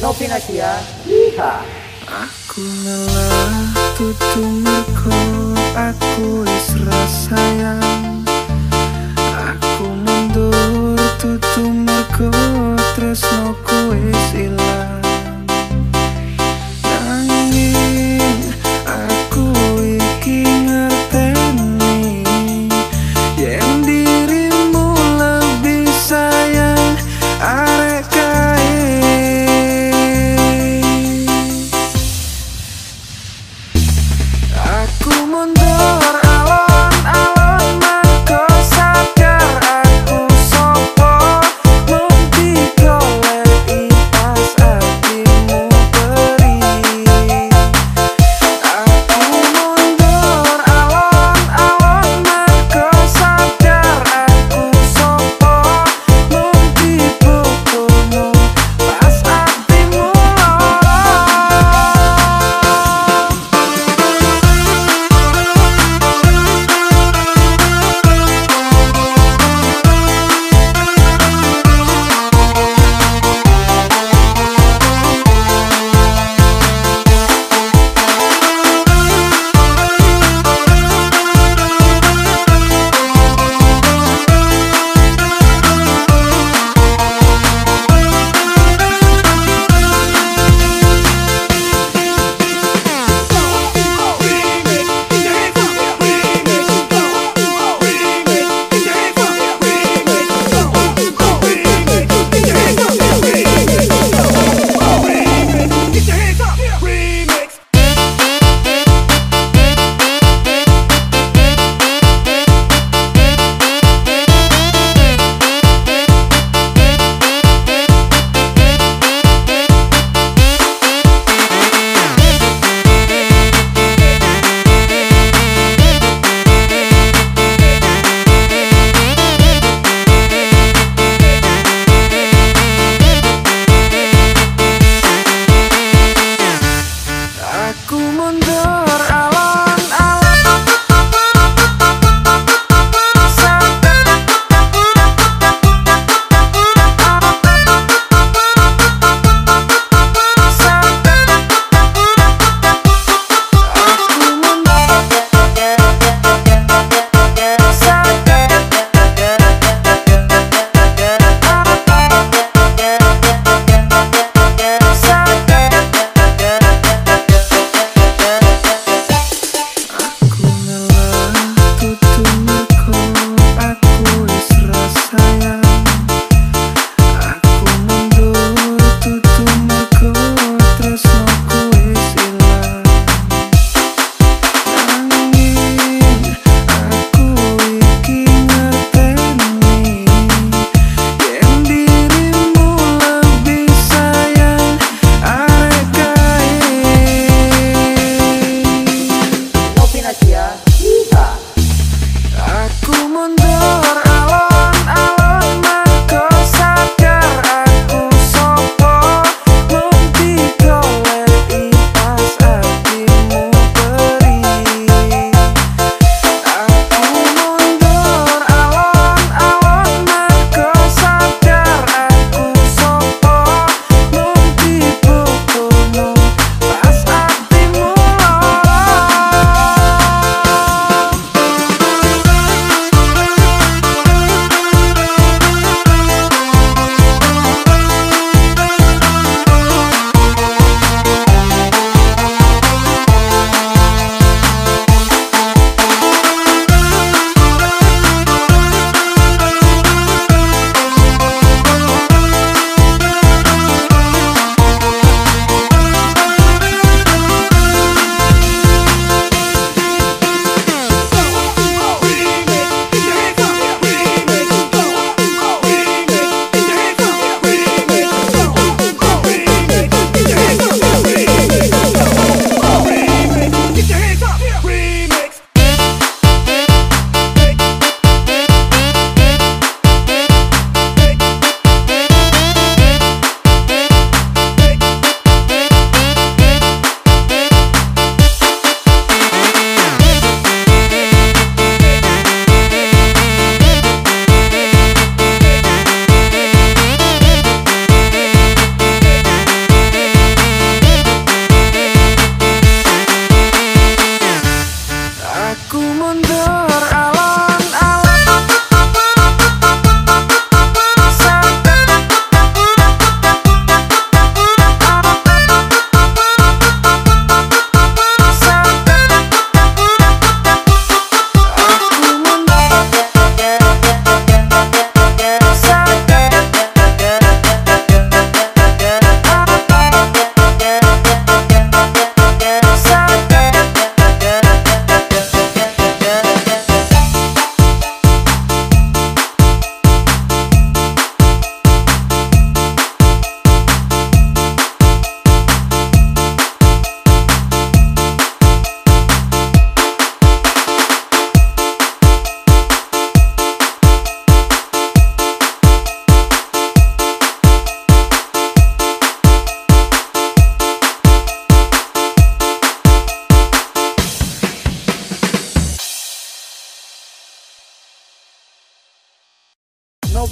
Novinasia Liha Aku lelah tutu merko aku is sayang. Aku mundur tutu merko tresno ku is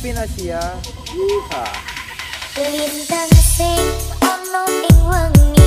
Asia. Yeehaw. Lintang sing ono ing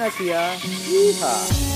Novinasia. Yeehaw.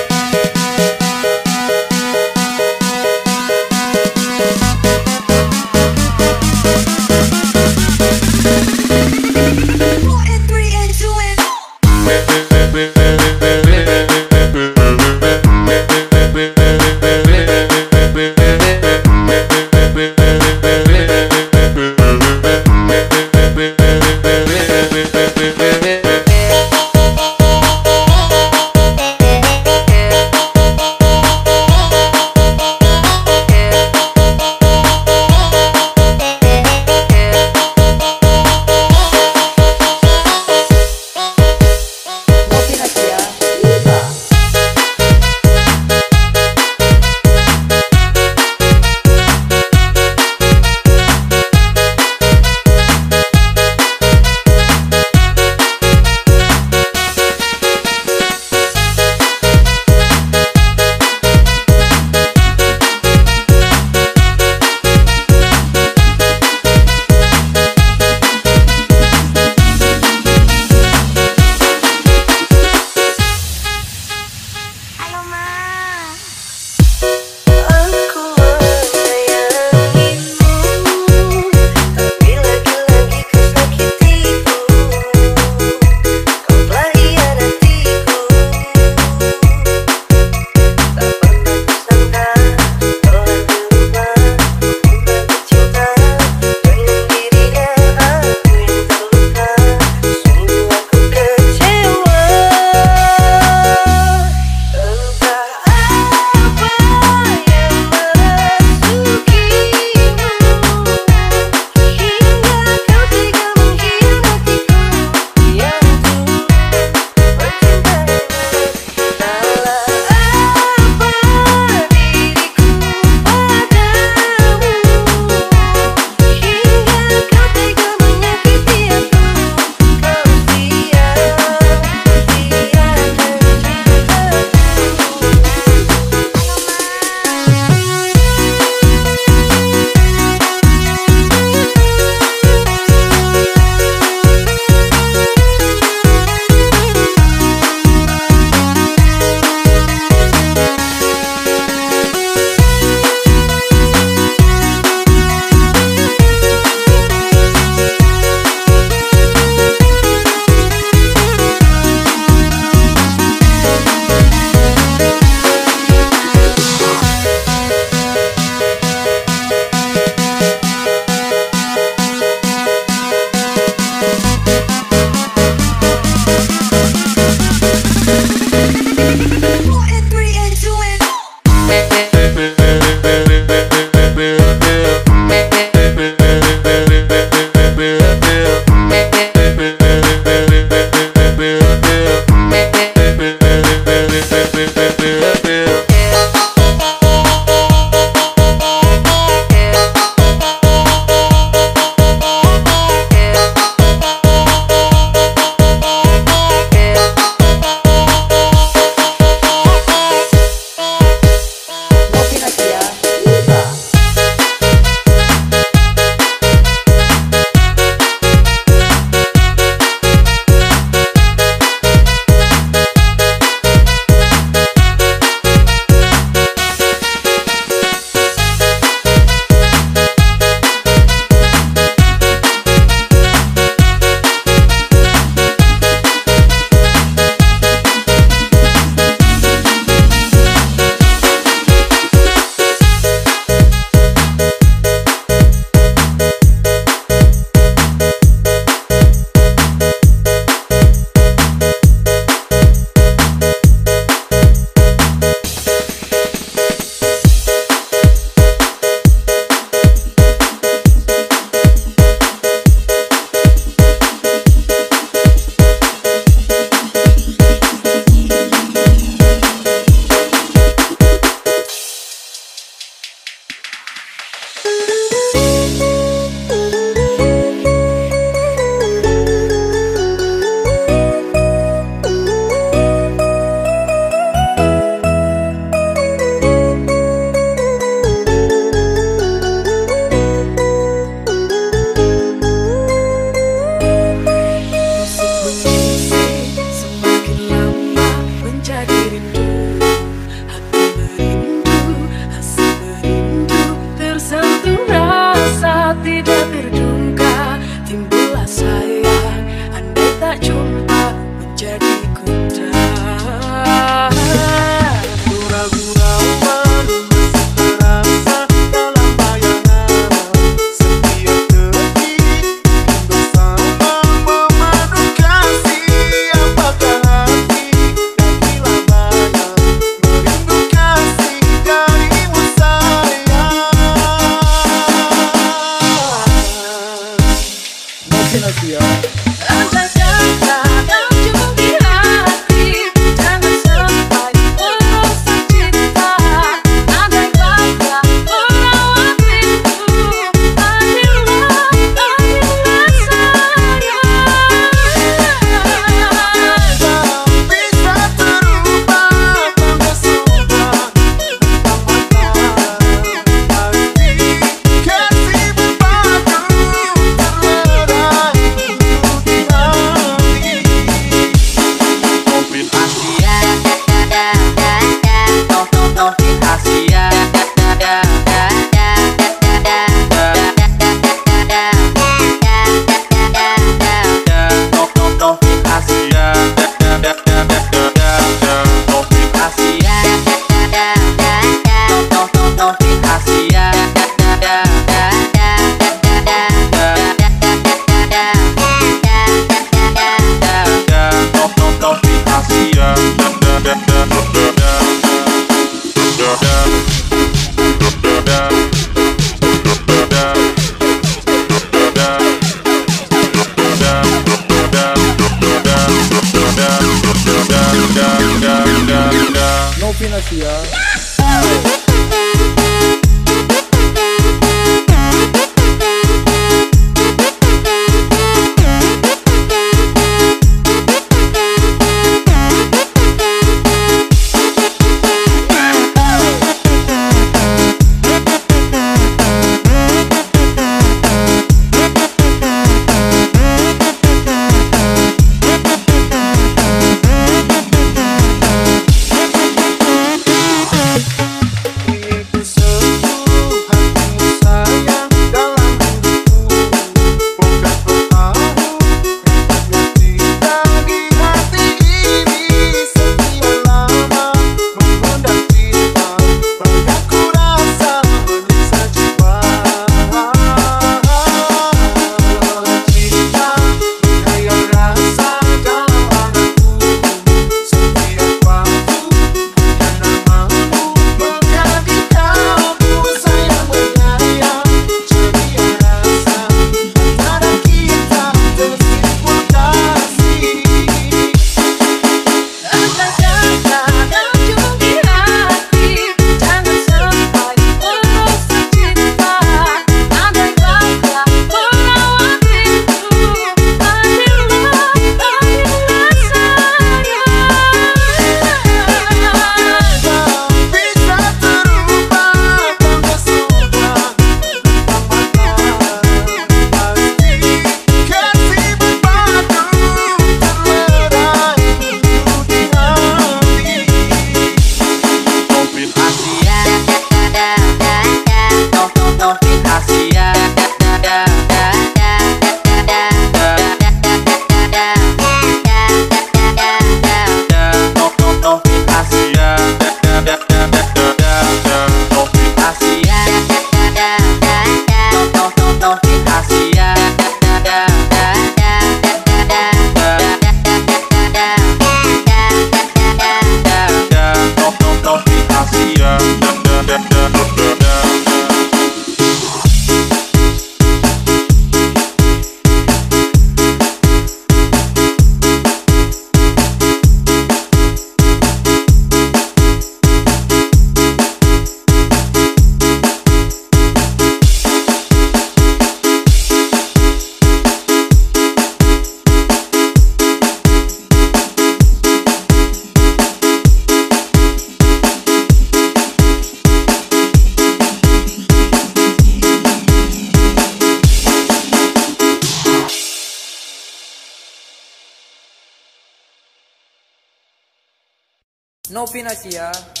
Gracias.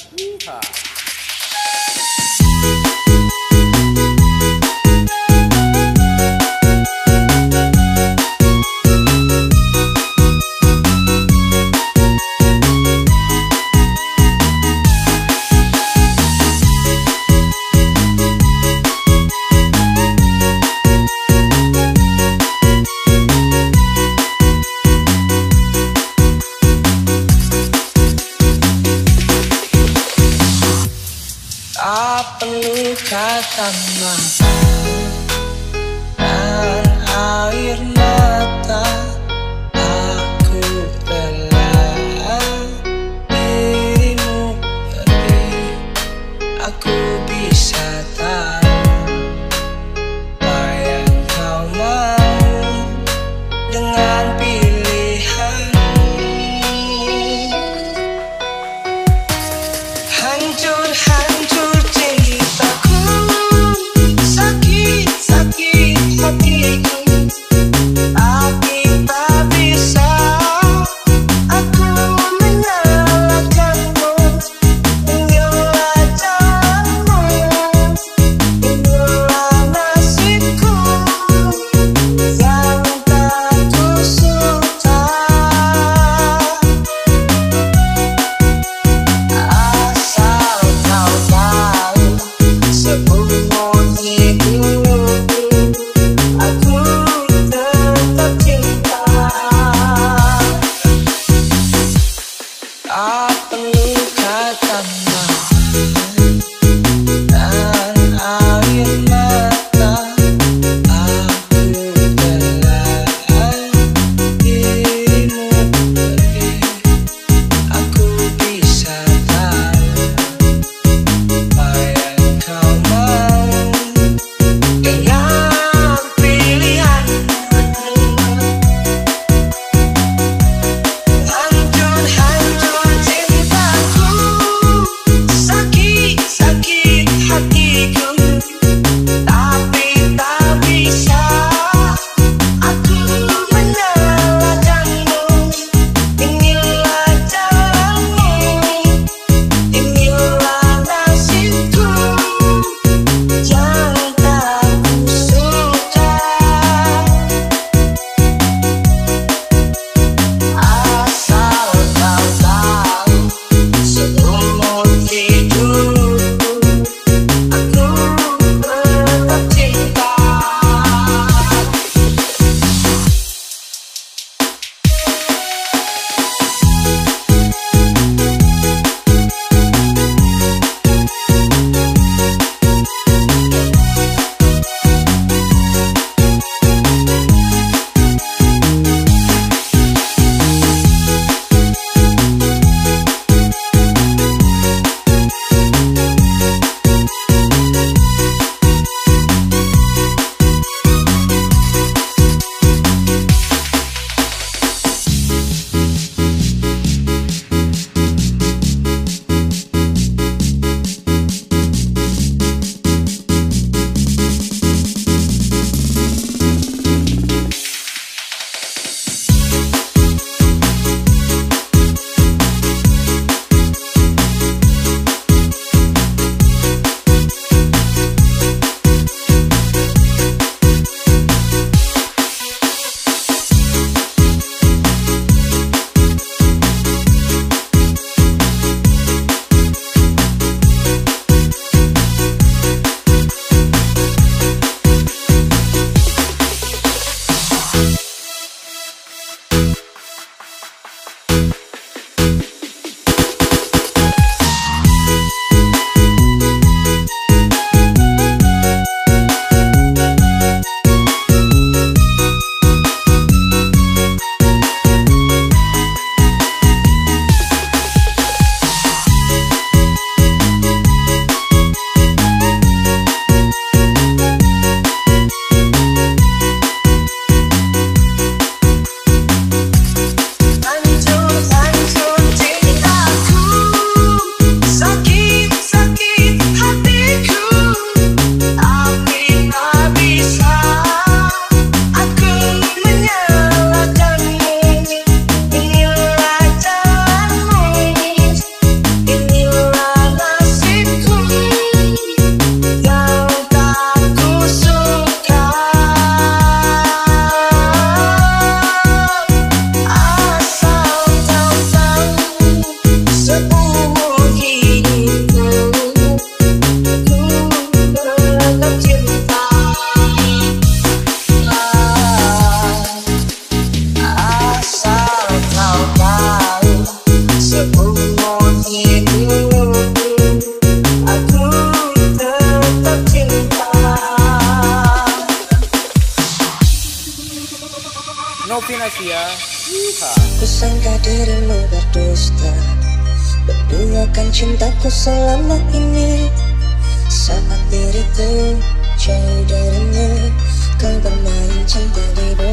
selama ini. Saat diriku jauh darimu Kau bermain cinta di bawah